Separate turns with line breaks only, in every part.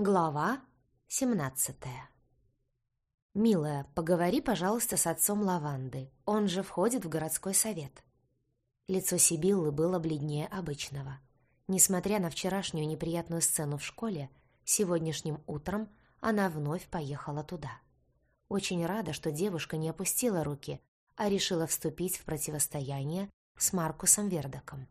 Глава семнадцатая «Милая, поговори, пожалуйста, с отцом Лаванды. Он же входит в городской совет». Лицо Сибиллы было бледнее обычного. Несмотря на вчерашнюю неприятную сцену в школе, сегодняшним утром она вновь поехала туда. Очень рада, что девушка не опустила руки, а решила вступить в противостояние с Маркусом Вердоком.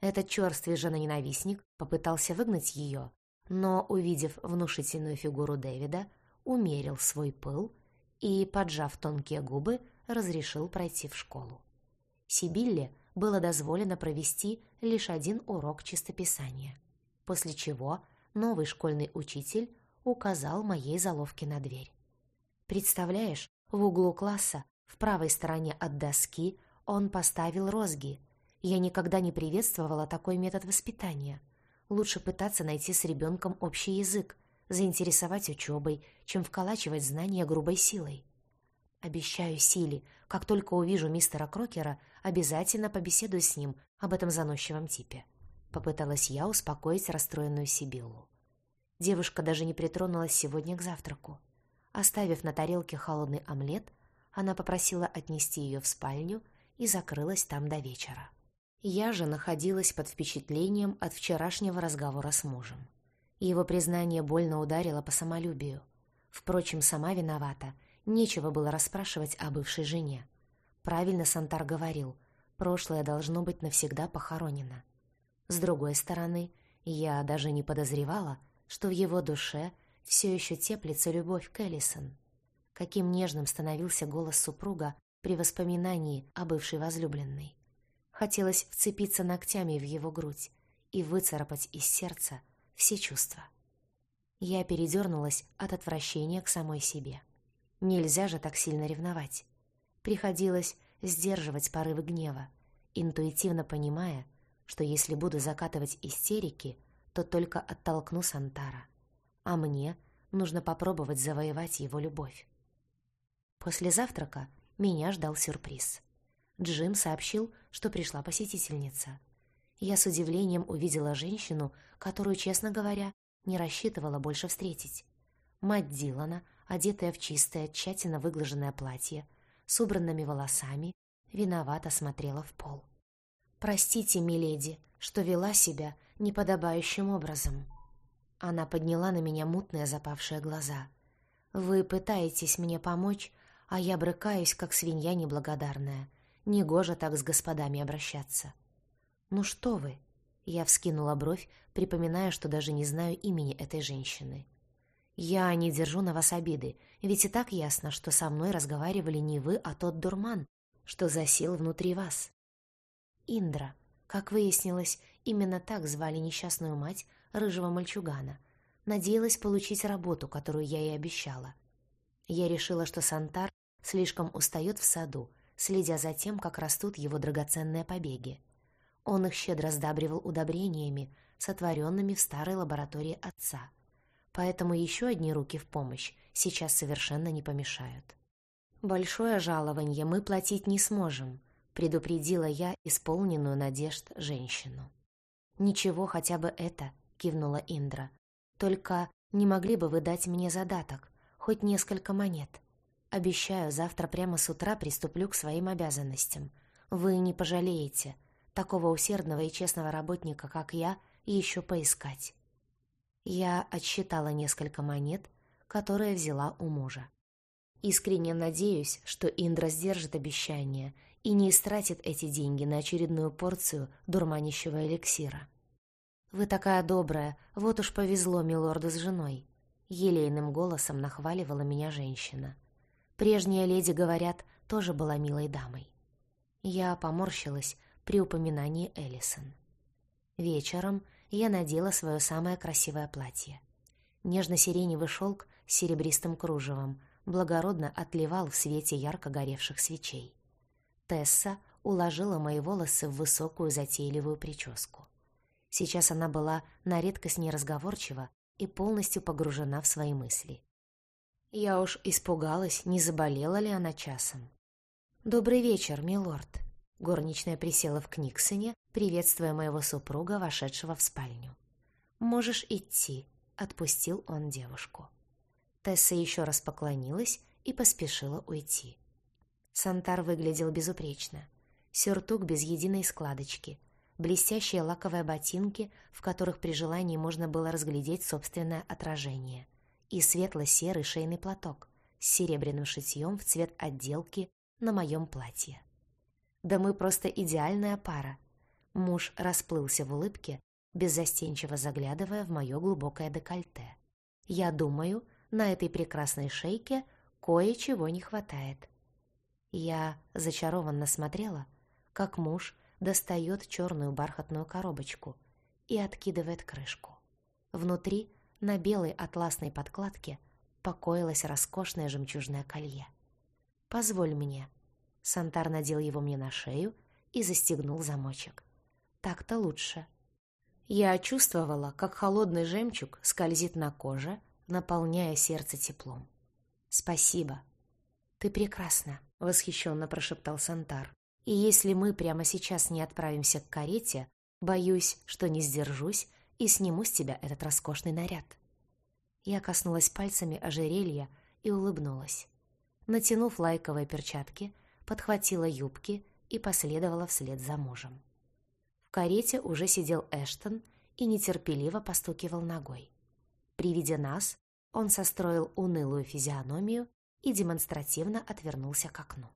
Этот черствый женоненавистник попытался выгнать ее, но, увидев внушительную фигуру Дэвида, умерил свой пыл и, поджав тонкие губы, разрешил пройти в школу. Сибилле было дозволено провести лишь один урок чистописания, после чего новый школьный учитель указал моей заловке на дверь. Представляешь, в углу класса, в правой стороне от доски, он поставил розги. Я никогда не приветствовала такой метод воспитания. Лучше пытаться найти с ребенком общий язык, заинтересовать учебой, чем вколачивать знания грубой силой. Обещаю Силе, как только увижу мистера Крокера, обязательно побеседую с ним об этом заносчивом типе. Попыталась я успокоить расстроенную Сибиллу. Девушка даже не притронулась сегодня к завтраку. Оставив на тарелке холодный омлет, она попросила отнести ее в спальню и закрылась там до вечера. Я же находилась под впечатлением от вчерашнего разговора с мужем. Его признание больно ударило по самолюбию. Впрочем, сама виновата. Нечего было расспрашивать о бывшей жене. Правильно Сантар говорил, прошлое должно быть навсегда похоронено. С другой стороны, я даже не подозревала, что в его душе все еще теплится любовь к Эллисон. Каким нежным становился голос супруга при воспоминании о бывшей возлюбленной. Хотелось вцепиться ногтями в его грудь и выцарапать из сердца все чувства. Я передернулась от отвращения к самой себе. Нельзя же так сильно ревновать. Приходилось сдерживать порывы гнева, интуитивно понимая, что если буду закатывать истерики, то только оттолкну Сантара. А мне нужно попробовать завоевать его любовь. После завтрака меня ждал сюрприз. Джим сообщил, что пришла посетительница. Я с удивлением увидела женщину, которую, честно говоря, не рассчитывала больше встретить. Мать Дилана, одетая в чистое, тщательно выглаженное платье, с убранными волосами, виновато смотрела в пол. «Простите, миледи, что вела себя неподобающим образом». Она подняла на меня мутные запавшие глаза. «Вы пытаетесь мне помочь, а я брыкаюсь, как свинья неблагодарная. Негоже так с господами обращаться. «Ну что вы?» Я вскинула бровь, припоминая, что даже не знаю имени этой женщины. «Я не держу на вас обиды, ведь и так ясно, что со мной разговаривали не вы, а тот дурман, что засел внутри вас». Индра. Как выяснилось, именно так звали несчастную мать рыжего мальчугана. Надеялась получить работу, которую я ей обещала. Я решила, что Сантар слишком устает в саду, следя за тем, как растут его драгоценные побеги. Он их щедро сдабривал удобрениями, сотворенными в старой лаборатории отца. Поэтому еще одни руки в помощь сейчас совершенно не помешают. «Большое жалование мы платить не сможем», — предупредила я исполненную надежд женщину. «Ничего, хотя бы это», — кивнула Индра. «Только не могли бы вы дать мне задаток, хоть несколько монет?» Обещаю, завтра прямо с утра приступлю к своим обязанностям. Вы не пожалеете. Такого усердного и честного работника, как я, еще поискать. Я отсчитала несколько монет, которые взяла у мужа. Искренне надеюсь, что Индра сдержит обещание и не истратит эти деньги на очередную порцию дурманящего эликсира. «Вы такая добрая, вот уж повезло милорду с женой», — елейным голосом нахваливала меня женщина — Прежняя леди, говорят, тоже была милой дамой. Я поморщилась при упоминании Эллисон. Вечером я надела свое самое красивое платье. Нежно-сиреневый шелк с серебристым кружевом благородно отливал в свете ярко горевших свечей. Тесса уложила мои волосы в высокую затейливую прическу. Сейчас она была на редкость неразговорчива и полностью погружена в свои мысли. Я уж испугалась, не заболела ли она часом. «Добрый вечер, милорд». Горничная присела в Книксоне, приветствуя моего супруга, вошедшего в спальню. «Можешь идти». отпустил он девушку. Тесса еще раз поклонилась и поспешила уйти. Сантар выглядел безупречно. Сюртук без единой складочки, блестящие лаковые ботинки, в которых при желании можно было разглядеть собственное отражение, и светло-серый шейный платок с серебряным шитьем в цвет отделки на моем платье. Да мы просто идеальная пара. Муж расплылся в улыбке, беззастенчиво заглядывая в мое глубокое декольте. Я думаю, на этой прекрасной шейке кое-чего не хватает. Я зачарованно смотрела, как муж достает черную бархатную коробочку и откидывает крышку. Внутри, на белой атласной подкладке, покоилось роскошное жемчужное колье. «Позволь мне». Сантар надел его мне на шею и застегнул замочек. «Так-то лучше». Я чувствовала, как холодный жемчуг скользит на коже, наполняя сердце теплом. «Спасибо». «Ты прекрасна», — восхищенно прошептал Сантар. И если мы прямо сейчас не отправимся к карете, боюсь, что не сдержусь и сниму с тебя этот роскошный наряд. Я коснулась пальцами ожерелья и улыбнулась. Натянув лайковые перчатки, подхватила юбки и последовала вслед за мужем. В карете уже сидел Эштон и нетерпеливо постукивал ногой. При виде нас он состроил унылую физиономию и демонстративно отвернулся к окну.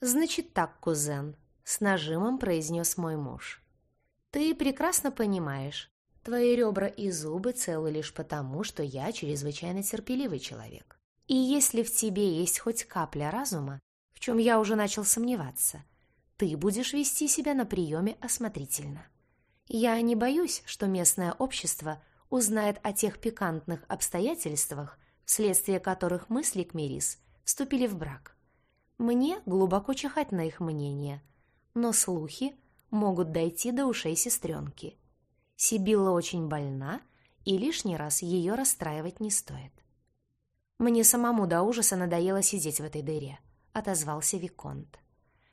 «Значит так, кузен», — с нажимом произнес мой муж. «Ты прекрасно понимаешь, твои ребра и зубы целы лишь потому, что я чрезвычайно терпеливый человек. И если в тебе есть хоть капля разума, в чем я уже начал сомневаться, ты будешь вести себя на приеме осмотрительно. Я не боюсь, что местное общество узнает о тех пикантных обстоятельствах, вследствие которых мы с Ликмерис вступили в брак. Мне глубоко чихать на их мнение, но слухи могут дойти до ушей сестренки. Сибилла очень больна, и лишний раз ее расстраивать не стоит. «Мне самому до ужаса надоело сидеть в этой дыре», — отозвался Виконт.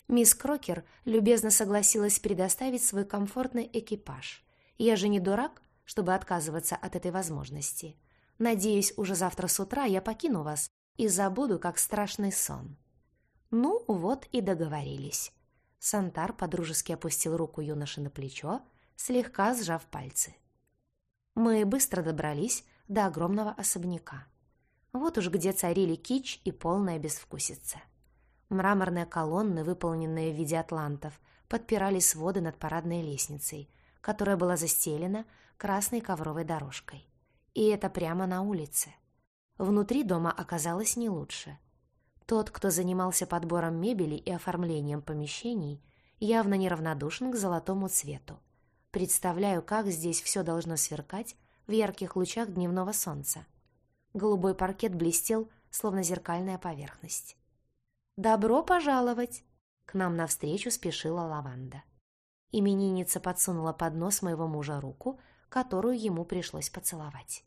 Мисс Крокер любезно согласилась предоставить свой комфортный экипаж. Я же не дурак, чтобы отказываться от этой возможности. Надеюсь, уже завтра с утра я покину вас и забуду, как страшный сон. Ну, вот и договорились. Сантар подружески опустил руку юноши на плечо, слегка сжав пальцы. Мы быстро добрались до огромного особняка. Вот уж где царили кич и полная безвкусица. Мраморные колонны, выполненные в виде атлантов, подпирали своды над парадной лестницей, которая была застелена красной ковровой дорожкой. И это прямо на улице. Внутри дома оказалось не лучше — тот, кто занимался подбором мебели и оформлением помещений, явно неравнодушен к золотому цвету. Представляю, как здесь все должно сверкать в ярких лучах дневного солнца. Голубой паркет блестел, словно зеркальная поверхность. «Добро пожаловать!» К нам навстречу спешила лаванда. Именинница подсунула под нос моего мужа руку, которую ему пришлось поцеловать.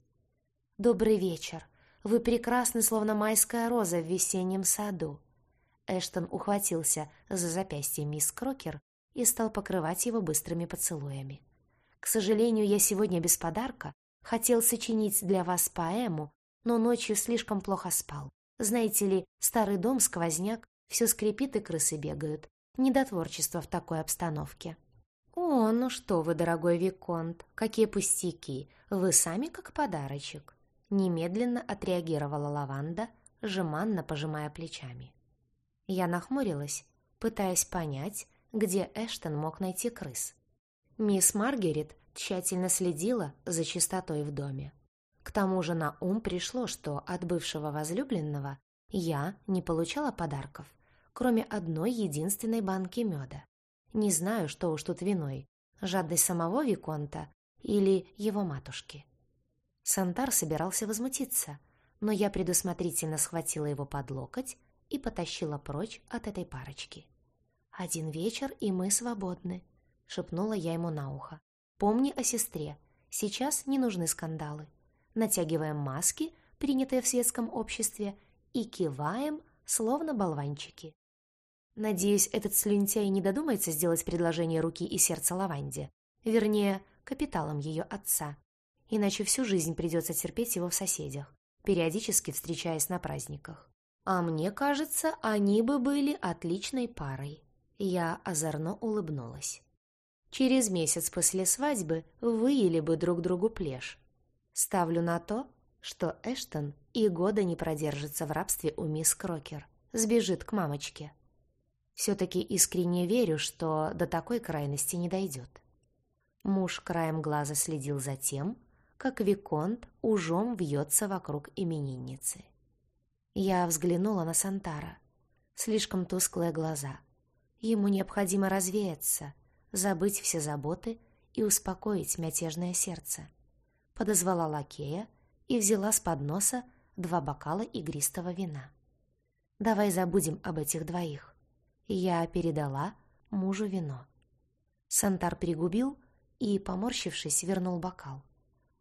«Добрый вечер!» Вы прекрасны, словно майская роза в весеннем саду». Эштон ухватился за запястье мисс Крокер и стал покрывать его быстрыми поцелуями. «К сожалению, я сегодня без подарка. Хотел сочинить для вас поэму, но ночью слишком плохо спал. Знаете ли, старый дом, сквозняк, все скрипит и крысы бегают. Не до творчества в такой обстановке». «О, ну что вы, дорогой Виконт, какие пустяки! Вы сами как подарочек!» Немедленно отреагировала лаванда, жеманно пожимая плечами. Я нахмурилась, пытаясь понять, где Эштон мог найти крыс. Мисс Маргарет тщательно следила за чистотой в доме. К тому же на ум пришло, что от бывшего возлюбленного я не получала подарков, кроме одной единственной банки меда. Не знаю, что уж тут виной, жадность самого Виконта или его матушки. Сантар собирался возмутиться, но я предусмотрительно схватила его под локоть и потащила прочь от этой парочки. «Один вечер, и мы свободны», — шепнула я ему на ухо. «Помни о сестре. Сейчас не нужны скандалы. Натягиваем маски, принятые в светском обществе, и киваем, словно болванчики». Надеюсь, этот слюнтяй не додумается сделать предложение руки и сердца Лаванде, вернее, капиталом ее отца, иначе всю жизнь придется терпеть его в соседях, периодически встречаясь на праздниках. А мне кажется, они бы были отличной парой. Я озорно улыбнулась. Через месяц после свадьбы выели бы друг другу плешь. Ставлю на то, что Эштон и года не продержится в рабстве у мисс Крокер, сбежит к мамочке. Все-таки искренне верю, что до такой крайности не дойдет. Муж краем глаза следил за тем, как Виконт ужом вьется вокруг именинницы. Я взглянула на Сантара. Слишком тусклые глаза. Ему необходимо развеяться, забыть все заботы и успокоить мятежное сердце. Подозвала лакея и взяла с подноса два бокала игристого вина. «Давай забудем об этих двоих». Я передала мужу вино. Сантар пригубил и, поморщившись, вернул бокал.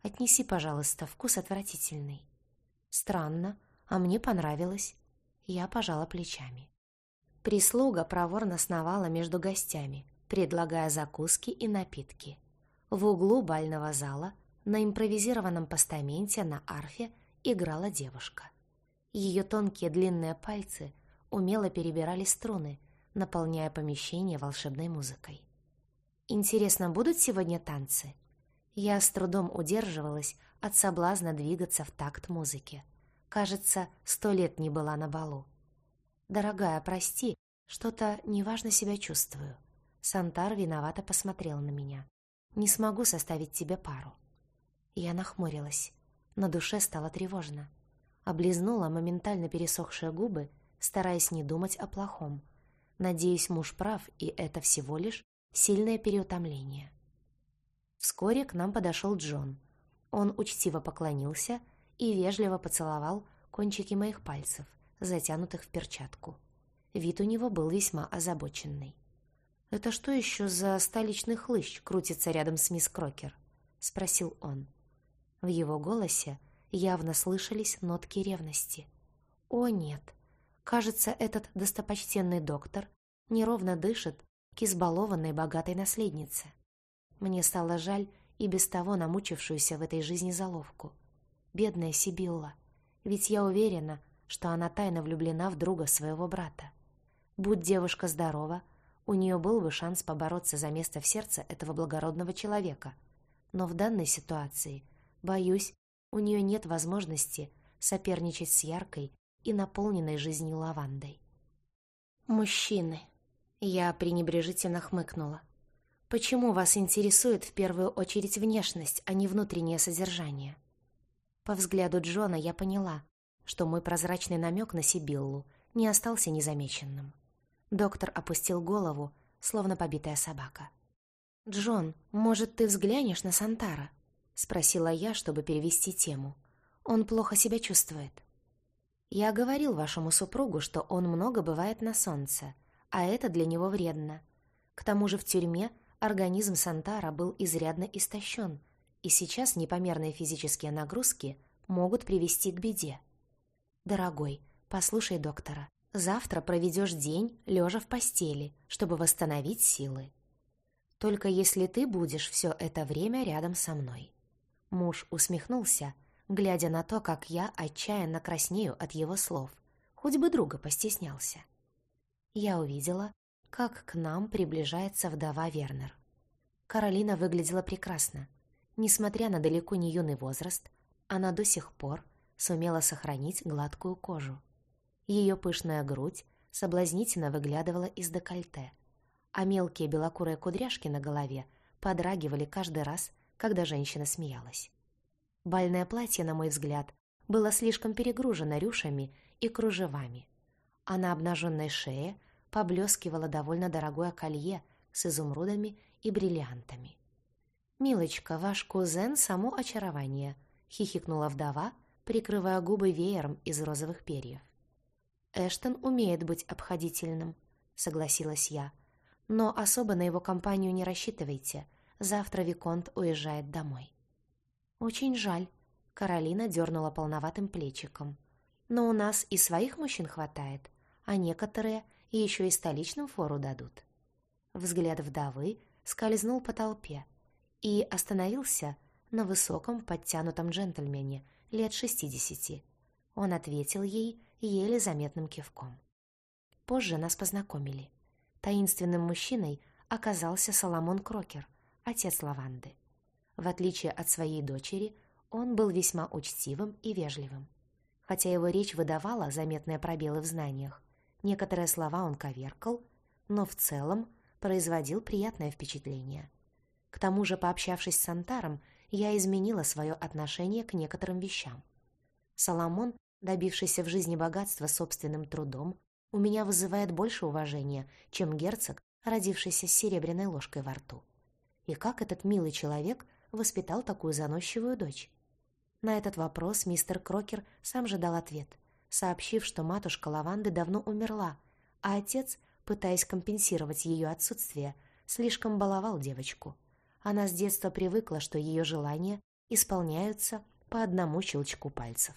«Отнеси, пожалуйста, вкус отвратительный». «Странно, а мне понравилось». Я пожала плечами. Прислуга проворно сновала между гостями, предлагая закуски и напитки. В углу бального зала на импровизированном постаменте на арфе играла девушка. Ее тонкие длинные пальцы умело перебирали струны, наполняя помещение волшебной музыкой. Интересно, будут сегодня танцы? Я с трудом удерживалась от соблазна двигаться в такт музыки. Кажется, сто лет не была на балу. «Дорогая, прости, что-то неважно себя чувствую». Сантар виновато посмотрел на меня. «Не смогу составить тебе пару». Я нахмурилась. На душе стало тревожно. Облизнула моментально пересохшие губы, стараясь не думать о плохом. Надеюсь, муж прав, и это всего лишь сильное переутомление. Вскоре к нам подошел Джон. Он учтиво поклонился и вежливо поцеловал кончики моих пальцев, затянутых в перчатку. Вид у него был весьма озабоченный. «Это что еще за столичный хлыщ крутится рядом с мисс Крокер?» — спросил он. В его голосе явно слышались нотки ревности. «О, нет! Кажется, этот достопочтенный доктор неровно дышит к избалованной богатой наследнице. Мне стало жаль и без того намучившуюся в этой жизни заловку. Бедная Сибилла, ведь я уверена, что она тайно влюблена в друга своего брата. Будь девушка здорова, у нее был бы шанс побороться за место в сердце этого благородного человека. Но в данной ситуации, боюсь, у нее нет возможности соперничать с яркой и наполненной жизнью лавандой. Мужчины. Я пренебрежительно хмыкнула. «Почему вас интересует в первую очередь внешность, а не внутреннее содержание?» По взгляду Джона я поняла, что мой прозрачный намек на Сибиллу не остался незамеченным. Доктор опустил голову, словно побитая собака. «Джон, может, ты взглянешь на Сантара?» — спросила я, чтобы перевести тему. «Он плохо себя чувствует». «Я говорил вашему супругу, что он много бывает на солнце, а это для него вредно. К тому же в тюрьме организм Сантара был изрядно истощен, и сейчас непомерные физические нагрузки могут привести к беде. «Дорогой, послушай доктора. Завтра проведешь день, лежа в постели, чтобы восстановить силы. Только если ты будешь все это время рядом со мной». Муж усмехнулся, глядя на то, как я отчаянно краснею от его слов. Хоть бы друга постеснялся я увидела, как к нам приближается вдова Вернер. Каролина выглядела прекрасно. Несмотря на далеко не юный возраст, она до сих пор сумела сохранить гладкую кожу. Ее пышная грудь соблазнительно выглядывала из декольте, а мелкие белокурые кудряшки на голове подрагивали каждый раз, когда женщина смеялась. Бальное платье, на мой взгляд, было слишком перегружено рюшами и кружевами, а на обнаженной шее поблескивало довольно дорогое колье с изумрудами и бриллиантами. «Милочка, ваш кузен — само очарование», — хихикнула вдова, прикрывая губы веером из розовых перьев. «Эштон умеет быть обходительным», — согласилась я. «Но особо на его компанию не рассчитывайте. Завтра Виконт уезжает домой». «Очень жаль», — Каролина дернула полноватым плечиком. «Но у нас и своих мужчин хватает а некоторые еще и столичным фору дадут. Взгляд вдовы скользнул по толпе и остановился на высоком подтянутом джентльмене лет шестидесяти. Он ответил ей еле заметным кивком. Позже нас познакомили. Таинственным мужчиной оказался Соломон Крокер, отец Лаванды. В отличие от своей дочери, он был весьма учтивым и вежливым. Хотя его речь выдавала заметные пробелы в знаниях, некоторые слова он коверкал, но в целом производил приятное впечатление. К тому же, пообщавшись с Сантаром, я изменила свое отношение к некоторым вещам. Соломон, добившийся в жизни богатства собственным трудом, у меня вызывает больше уважения, чем герцог, родившийся с серебряной ложкой во рту. И как этот милый человек воспитал такую заносчивую дочь? На этот вопрос мистер Крокер сам же дал ответ, сообщив, что матушка Лаванды давно умерла, а отец, пытаясь компенсировать ее отсутствие, слишком баловал девочку. Она с детства привыкла, что ее желания исполняются по одному щелчку пальцев.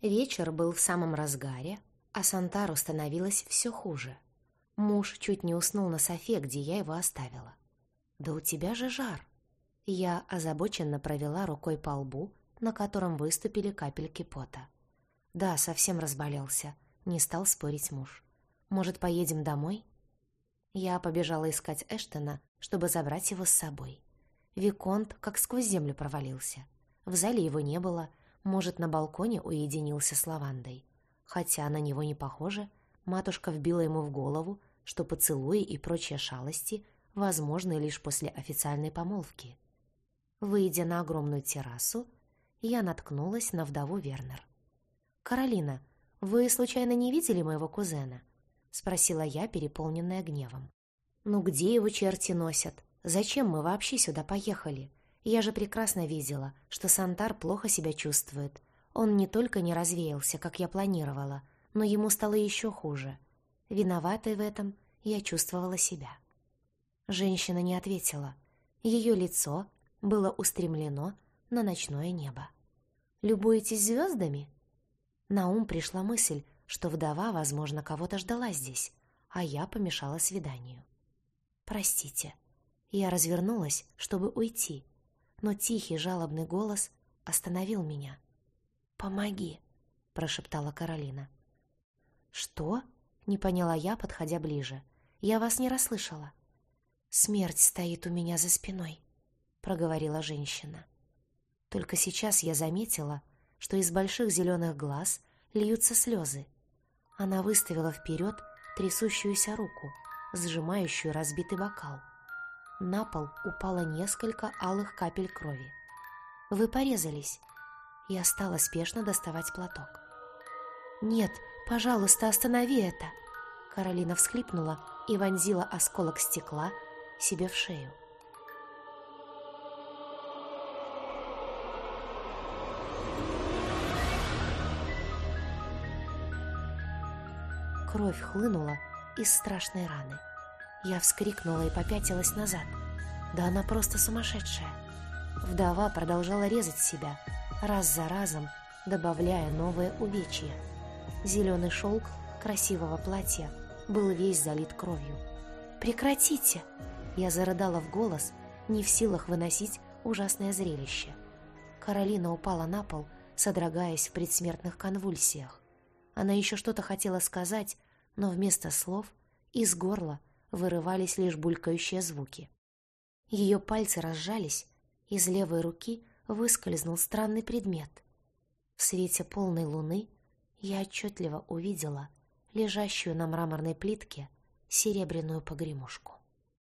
Вечер был в самом разгаре, а Сантару становилось все хуже. Муж чуть не уснул на софе, где я его оставила. «Да у тебя же жар!» Я озабоченно провела рукой по лбу, на котором выступили капельки пота. «Да, совсем разболелся», — не стал спорить муж. «Может, поедем домой?» Я побежала искать Эштона, чтобы забрать его с собой. Виконт как сквозь землю провалился. В зале его не было, может, на балконе уединился с лавандой. Хотя на него не похоже, матушка вбила ему в голову, что поцелуи и прочие шалости возможны лишь после официальной помолвки. Выйдя на огромную террасу, я наткнулась на вдову Вернер. «Каролина, вы случайно не видели моего кузена?» — спросила я, переполненная гневом. «Ну где его черти носят? Зачем мы вообще сюда поехали? Я же прекрасно видела, что Сантар плохо себя чувствует. Он не только не развеялся, как я планировала, но ему стало еще хуже. Виноватой в этом я чувствовала себя». Женщина не ответила. Ее лицо было устремлено на ночное небо. «Любуетесь звездами?» На ум пришла мысль, что вдова, возможно, кого-то ждала здесь, а я помешала свиданию. «Простите». Я развернулась, чтобы уйти, но тихий жалобный голос остановил меня. «Помоги», — прошептала Каролина. «Что?» — не поняла я, подходя ближе. «Я вас не расслышала». «Смерть стоит у меня за спиной», — проговорила женщина. Только сейчас я заметила, что из больших зеленых глаз льются слезы. Она выставила вперед трясущуюся руку, сжимающую разбитый бокал. На пол упало несколько алых капель крови. «Вы порезались!» Я стала спешно доставать платок. «Нет, пожалуйста, останови это!» Каролина всхлипнула и вонзила осколок стекла себе в шею. Кровь хлынула из страшной раны. Я вскрикнула и попятилась назад. Да она просто сумасшедшая. Вдова продолжала резать себя, раз за разом добавляя новые увечья. Зеленый шелк красивого платья был весь залит кровью. «Прекратите!» Я зарыдала в голос, не в силах выносить ужасное зрелище. Каролина упала на пол, содрогаясь в предсмертных конвульсиях. Она еще что-то хотела сказать, но вместо слов из горла вырывались лишь булькающие звуки. Ее пальцы разжались, из левой руки выскользнул странный предмет. В свете полной луны я отчетливо увидела лежащую на мраморной плитке серебряную погремушку.